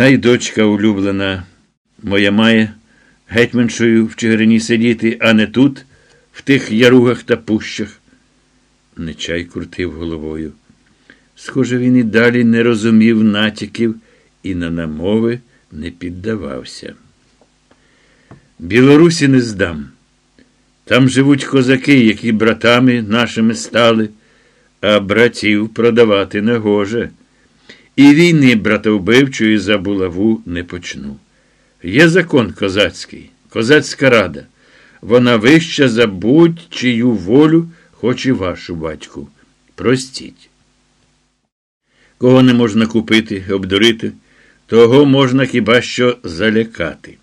Та й дочка улюблена моя має гетьманшою в Чигирині сидіти, а не тут, в тих яругах та пущах. Нечай крутив головою. Схоже, він і далі не розумів натяків і на намови не піддавався. Білорусі не здам. Там живуть козаки, які братами нашими стали, а братів продавати не гоже. І війни братовбивчої за булаву не почну. Є закон козацький, козацька рада. Вона вища за будь-чию волю, хоч і вашу батьку. Простіть. Кого не можна купити, обдурити, того можна хіба що залякати.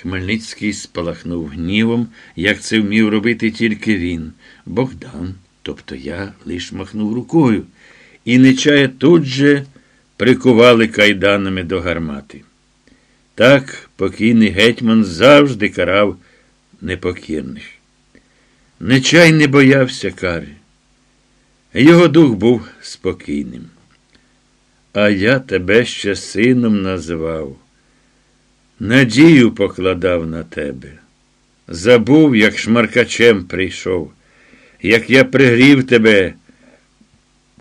Хмельницький спалахнув гнівом, як це вмів робити тільки він. Богдан, тобто я, лиш махнув рукою, і нечая тут же прикували кайданами до гармати. Так покійний гетьман завжди карав непокірних. Нечай не боявся кари. Його дух був спокійним. А я тебе ще сином назвав. Надію покладав на тебе. Забув, як шмаркачем прийшов, як я пригрів тебе,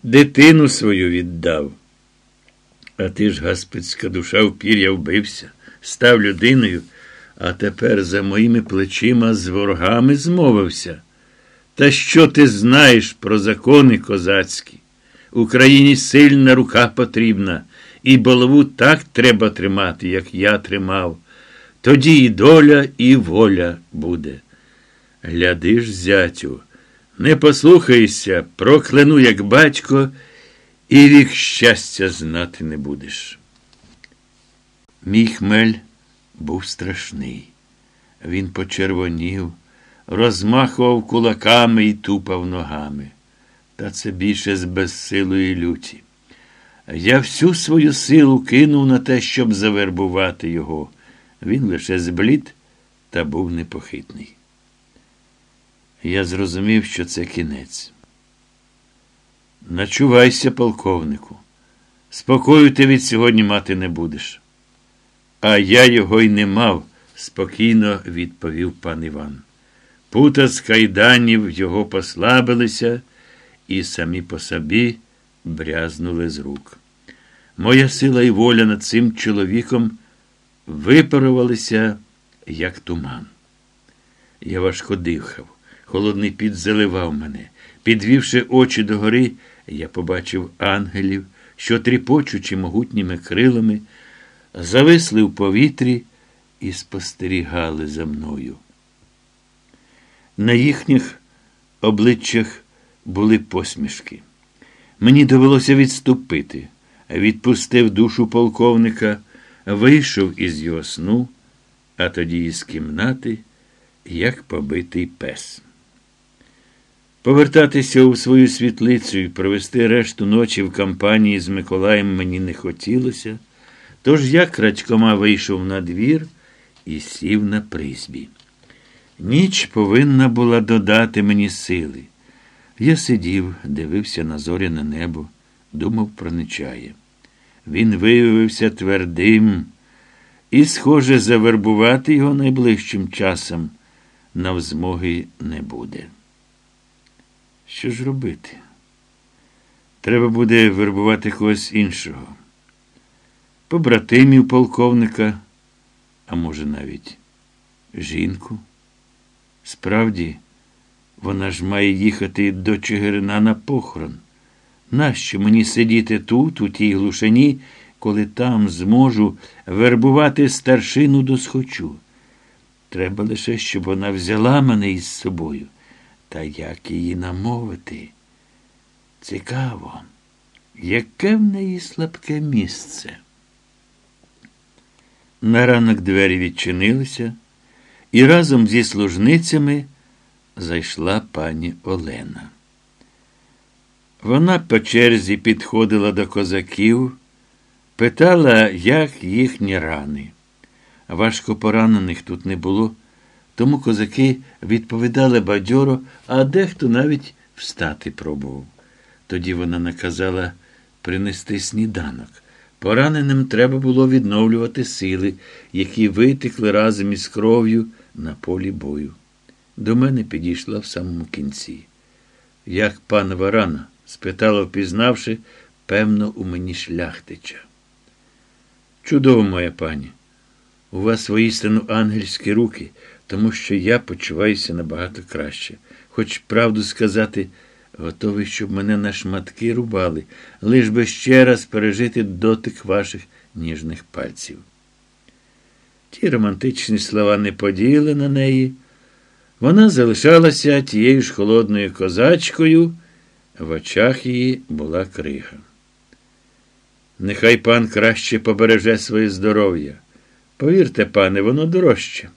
дитину свою віддав. А ти ж, гаспицька душа в пір'я вбився, став людиною, а тепер за моїми плечима з ворогами змовився. Та що ти знаєш про закони козацькі? Україні сильна рука потрібна, і булаву так треба тримати, як я тримав. Тоді і доля, і воля буде. Гляди ж, зятю, не послухайся, прокляну, як батько, і вік щастя знати не будеш. Мій хмель був страшний. Він почервонів, розмахував кулаками і тупав ногами. Та це більше з безсилої люті. Я всю свою силу кинув на те, щоб завербувати його. Він лише зблід та був непохитний. Я зрозумів, що це кінець. Начувайся, полковнику. Спокою ти від сьогодні мати не будеш. А я його й не мав, спокійно відповів пан Іван. Пута з кайданів його послабилися і самі по собі брязнули з рук. Моя сила і воля над цим чоловіком випарувалися, як туман. Я важко дихав, холодний під заливав мене. Підвівши очі догори, я побачив ангелів, що, тріпочучи могутніми крилами, зависли в повітрі і спостерігали за мною. На їхніх обличчях були посмішки. Мені довелося відступити, відпустив душу полковника, вийшов із його сну, а тоді із кімнати, як побитий пес. Повертатися у свою світлицю і провести решту ночі в кампанії з Миколаєм мені не хотілося, тож я крадькома вийшов на двір і сів на призбі. Ніч повинна була додати мені сили. Я сидів, дивився на зоряне небо, думав про нечає. Він виявився твердим і, схоже, завербувати його найближчим часом навзмоги не буде. Що ж робити? Треба буде вербувати когось іншого. Побратимів полковника, а може, навіть жінку. Справді, вона ж має їхати до Чигирина на похорон. Нащо мені сидіти тут, у тій глушині, коли там зможу вербувати старшину до схочу? Треба лише, щоб вона взяла мене із собою. Та як її намовити? Цікаво, яке в неї слабке місце? На ранок двері відчинилися, і разом зі служницями зайшла пані Олена. Вона по черзі підходила до козаків, питала, як їхні рани. Важко поранених тут не було, тому козаки відповідали бадьоро, а дехто навіть встати пробував. Тоді вона наказала принести сніданок, Пораненим треба було відновлювати сили, які витекли разом із кров'ю на полі бою. До мене підійшла в самому кінці. Як пан Варана? спитала, впізнавши, певно, у мені шляхтича. Чудово, моя пані. У вас воістину ангельські руки, тому що я почуваюся набагато краще. Хоч правду сказати, готовий, щоб мене на шматки рубали, лиш би ще раз пережити дотик ваших ніжних пальців. Ті романтичні слова не подіяли на неї. Вона залишалася тією ж холодною козачкою, в очах її була крига. Нехай пан краще побереже своє здоров'я. Повірте, пане, воно дорожче.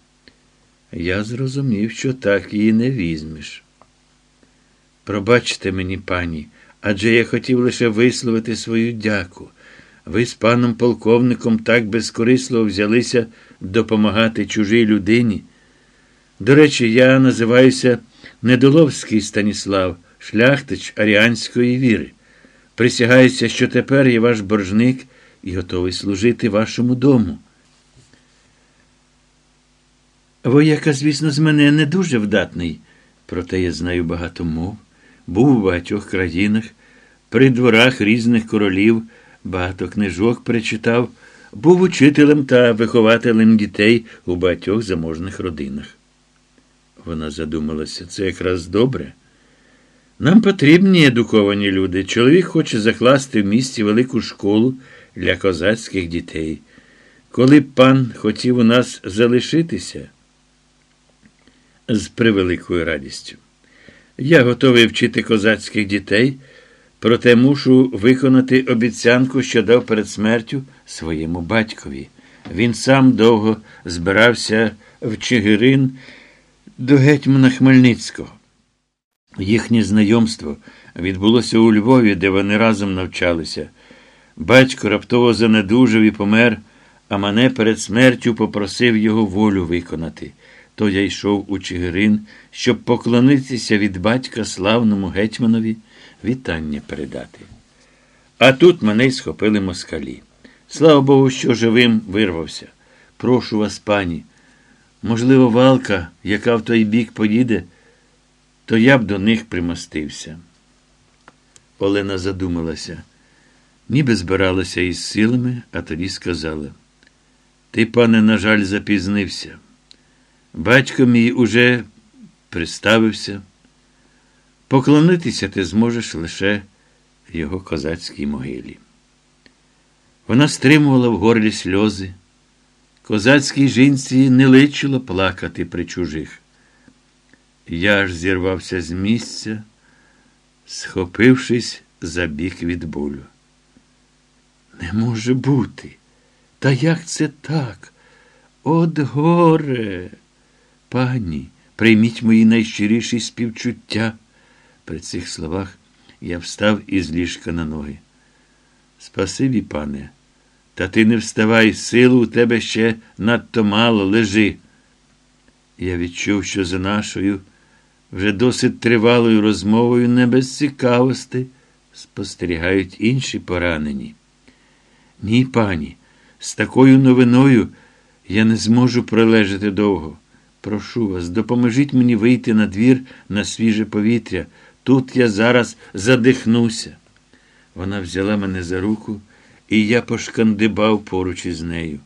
Я зрозумів, що так її не візьмеш. Пробачте мені, пані, адже я хотів лише висловити свою дяку. Ви з паном полковником так безкорисливо взялися допомагати чужій людині. До речі, я називаюся Недоловський Станіслав, шляхтич аріанської віри. Присягаюся, що тепер я ваш боржник і готовий служити вашому дому. Вояка, звісно, з мене не дуже вдатний, проте я знаю багато мов, був у багатьох країнах, при дворах різних королів, багато книжок прочитав, був учителем та вихователем дітей у багатьох заможних родинах. Вона задумалася, це якраз добре. Нам потрібні едуковані люди. Чоловік хоче закласти в місті велику школу для козацьких дітей. Коли б пан хотів у нас залишитися, з превеликою радістю. Я готовий вчити козацьких дітей, проте мушу виконати обіцянку, що дав перед смертю своєму батькові. Він сам довго збирався в Чигирин до гетьмана Хмельницького. Їхнє знайомство відбулося у Львові, де вони разом навчалися. Батько раптово занедужав і помер, а мене перед смертю попросив його волю виконати. То я йшов у Чигирин, щоб поклонитися від батька славному гетьманові, вітання передати. А тут мене й схопили москалі. Слава Богу, що живим вирвався. Прошу вас, пані. Можливо, валка, яка в той бік поїде, то я б до них примостився. Олена задумалася, ніби збиралася із силами, а тоді сказала: Ти, пане, на жаль, запізнився. Батько мій уже приставився. Поклонитися ти зможеш лише його козацькій могилі. Вона стримувала в горлі сльози. Козацькій жінці не личило плакати при чужих. Я ж зірвався з місця, схопившись за бік від болю. Не може бути. Та як це так? От горе! Пані, прийміть мої найщиріші співчуття. При цих словах я встав із ліжка на ноги. Спасибі, пане, та ти не вставай, силу у тебе ще надто мало лежи. Я відчув, що за нашою вже досить тривалою розмовою не без цікавості спостерігають інші поранені. Ні, пані, з такою новиною я не зможу пролежати довго. Прошу вас, допоможіть мені вийти на двір на свіже повітря. Тут я зараз задихнуся. Вона взяла мене за руку, і я пошкандибав поруч із нею.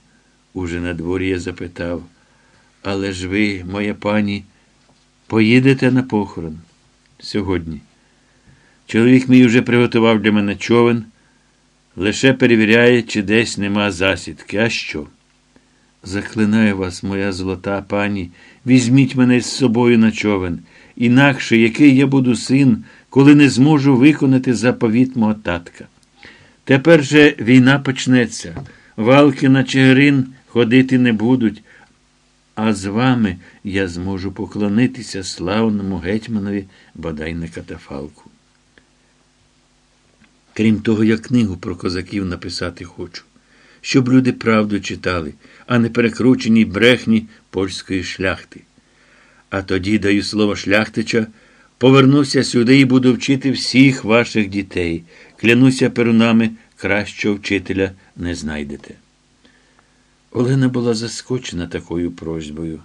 Уже на дворі я запитав, але ж ви, моя пані, поїдете на похорон сьогодні. Чоловік мій уже приготував для мене човен, лише перевіряє, чи десь нема засідки. А що? Заклинаю вас, моя золота пані, візьміть мене з собою на човен, інакше який я буду син, коли не зможу виконати заповіт мого татка. Тепер же війна почнеться, валки на Чигирин ходити не будуть, а з вами я зможу поклонитися славному гетьманові бодай на катафалку. Крім того, я книгу про козаків написати хочу щоб люди правду читали, а не перекручені брехні польської шляхти. А тоді, даю слово шляхтича, повернуся сюди і буду вчити всіх ваших дітей. Клянуся перунами кращого вчителя не знайдете. Олена була заскочена такою просьбою.